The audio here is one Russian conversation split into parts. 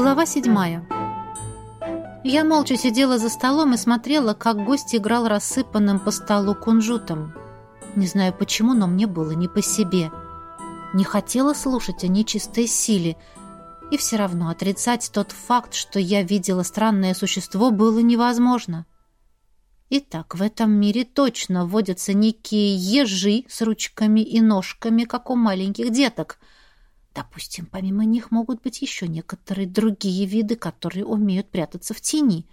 Глава седьмая. Я молча сидела за столом и смотрела, как гость играл рассыпанным по столу кунжутом. Не знаю почему, но мне было не по себе. Не хотела слушать о нечистой силе, и все равно отрицать тот факт, что я видела странное существо, было невозможно. Итак, в этом мире точно водятся некие ежи с ручками и ножками, как у маленьких деток — Допустим, помимо них могут быть еще некоторые другие виды, которые умеют прятаться в тени.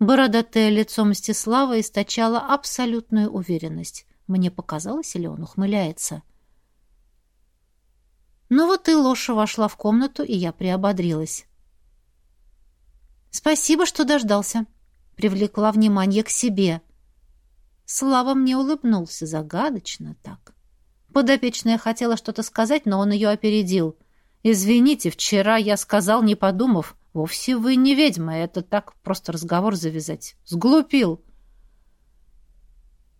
Бородатое лицо Мстислава источало абсолютную уверенность. Мне показалось, или он ухмыляется? Ну вот и Лоша вошла в комнату, и я приободрилась. «Спасибо, что дождался», — привлекла внимание к себе. Слава мне улыбнулся загадочно так. Подопечная хотела что-то сказать, но он ее опередил. «Извините, вчера я сказал, не подумав. Вовсе вы не ведьма, это так просто разговор завязать. Сглупил».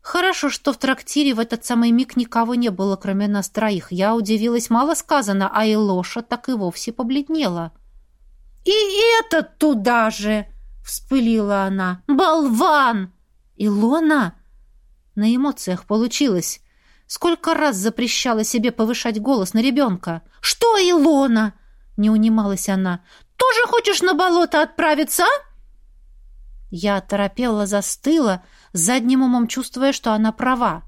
Хорошо, что в трактире в этот самый миг никого не было, кроме нас троих. Я удивилась, мало сказано, а и Лоша так и вовсе побледнела. «И это туда же!» — вспылила она. «Болван!» «Илона!» На эмоциях получилось. Сколько раз запрещала себе повышать голос на ребенка. «Что, Илона?» — не унималась она. «Тоже хочешь на болото отправиться, а?» Я торопела, застыла, задним умом чувствуя, что она права.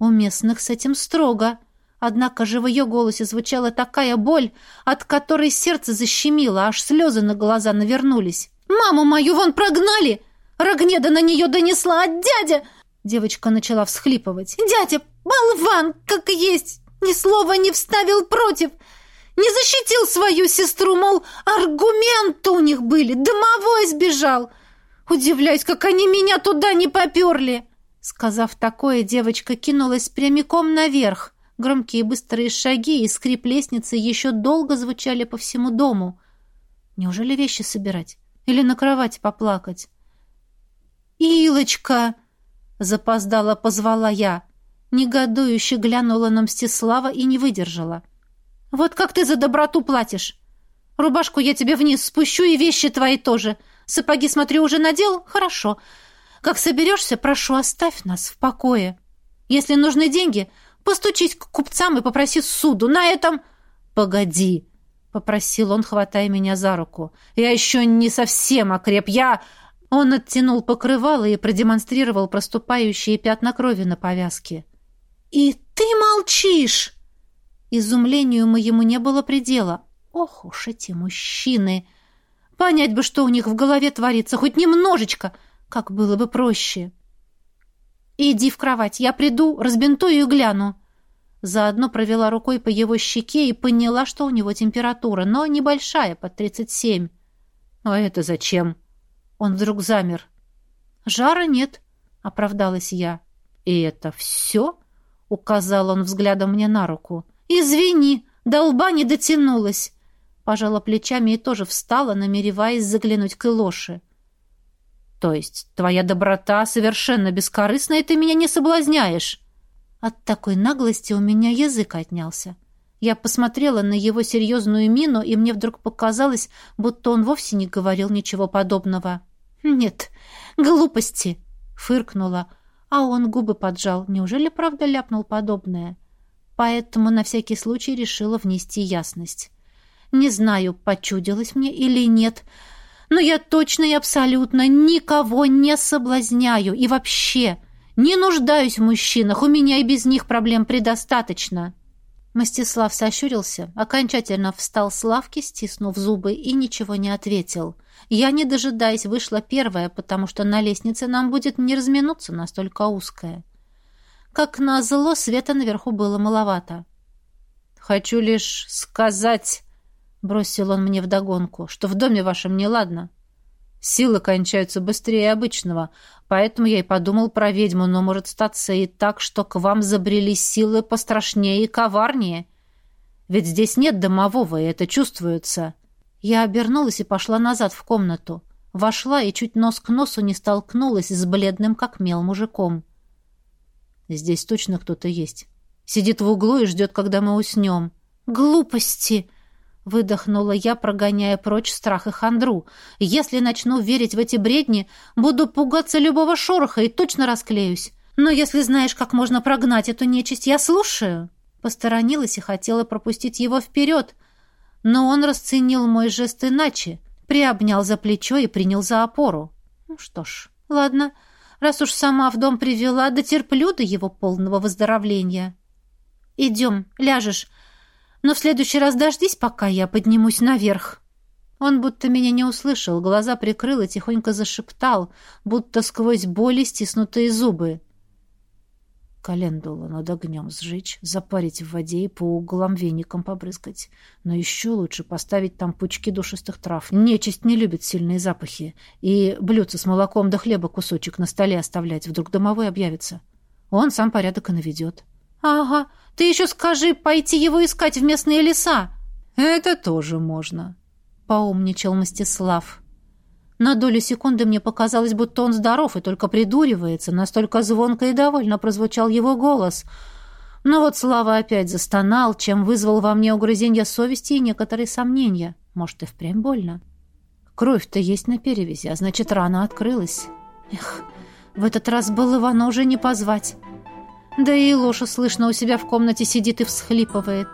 У местных с этим строго. Однако же в ее голосе звучала такая боль, от которой сердце защемило, аж слезы на глаза навернулись. «Маму мою вон прогнали! Рогнеда на нее донесла, а дядя...» Девочка начала всхлипывать. «Дядя, болван, как есть, ни слова не вставил против, не защитил свою сестру, мол, аргументы у них были, домовой сбежал. Удивляюсь, как они меня туда не поперли!» Сказав такое, девочка кинулась прямиком наверх. Громкие быстрые шаги и скрип лестницы еще долго звучали по всему дому. Неужели вещи собирать? Или на кровати поплакать? «Илочка!» Запоздала позвала я. Негодующе глянула на Мстислава и не выдержала. «Вот как ты за доброту платишь? Рубашку я тебе вниз спущу и вещи твои тоже. Сапоги, смотрю, уже надел? Хорошо. Как соберешься, прошу, оставь нас в покое. Если нужны деньги, постучись к купцам и попроси суду. На этом...» «Погоди», — попросил он, хватая меня за руку. «Я еще не совсем окреп. Я...» Он оттянул покрывало и продемонстрировал проступающие пятна крови на повязке. «И ты молчишь!» Изумлению моему не было предела. Ох уж эти мужчины! Понять бы, что у них в голове творится, хоть немножечко, как было бы проще. «Иди в кровать, я приду, разбинтую и гляну». Заодно провела рукой по его щеке и поняла, что у него температура, но небольшая, под тридцать семь. «А это зачем?» Он вдруг замер. «Жара нет», — оправдалась я. «И это все?» — указал он взглядом мне на руку. «Извини, до лба не дотянулась». Пожала плечами и тоже встала, намереваясь заглянуть к Илоше. «То есть твоя доброта совершенно бескорыстна, и ты меня не соблазняешь?» От такой наглости у меня язык отнялся. Я посмотрела на его серьезную мину, и мне вдруг показалось, будто он вовсе не говорил ничего подобного. «Нет, глупости!» — фыркнула, а он губы поджал. Неужели правда ляпнул подобное? Поэтому на всякий случай решила внести ясность. Не знаю, почудилось мне или нет, но я точно и абсолютно никого не соблазняю и вообще не нуждаюсь в мужчинах, у меня и без них проблем предостаточно. Мстислав сощурился, окончательно встал с лавки, стиснув зубы, и ничего не ответил. Я, не дожидаясь, вышла первая, потому что на лестнице нам будет не разминуться, настолько узкая. Как назло, света наверху было маловато. «Хочу лишь сказать...» — бросил он мне вдогонку, — что в доме вашем неладно. Силы кончаются быстрее обычного, поэтому я и подумал про ведьму, но может статься и так, что к вам забрели силы пострашнее и коварнее. Ведь здесь нет домового, и это чувствуется. Я обернулась и пошла назад в комнату. Вошла и чуть нос к носу не столкнулась с бледным, как мел, мужиком. Здесь точно кто-то есть. Сидит в углу и ждет, когда мы уснем. «Глупости!» Выдохнула я, прогоняя прочь страх и хандру. «Если начну верить в эти бредни, буду пугаться любого шороха и точно расклеюсь. Но если знаешь, как можно прогнать эту нечисть, я слушаю». Посторонилась и хотела пропустить его вперед, но он расценил мой жест иначе, приобнял за плечо и принял за опору. Ну что ж, ладно, раз уж сама в дом привела, дотерплю до его полного выздоровления. «Идем, ляжешь, но в следующий раз дождись, пока я поднимусь наверх». Он будто меня не услышал, глаза прикрыл и тихонько зашептал, будто сквозь боли стиснутые зубы. Календула над огнем сжечь, запарить в воде и по углам веником побрызгать. Но еще лучше поставить там пучки душистых трав. Нечисть не любит сильные запахи. И блюдце с молоком да хлеба кусочек на столе оставлять. Вдруг домовой объявится. Он сам порядок и наведет. — Ага, ты еще скажи пойти его искать в местные леса. — Это тоже можно, — поумничал Мстислав. На долю секунды мне показалось, будто он здоров и только придуривается, настолько звонко и довольно прозвучал его голос. Но вот Слава опять застонал, чем вызвал во мне угрызенье совести и некоторые сомнения. Может, и впрямь больно. Кровь-то есть на перевязи, а значит, рана открылась. Эх, в этот раз был Ивана уже не позвать. Да и Лоша слышно у себя в комнате сидит и всхлипывает.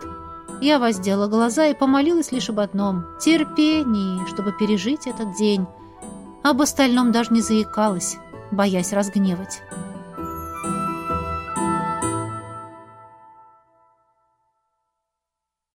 Я воздела глаза и помолилась лишь об одном — терпении, чтобы пережить этот день. Об остальном даже не заикалась, боясь разгневать.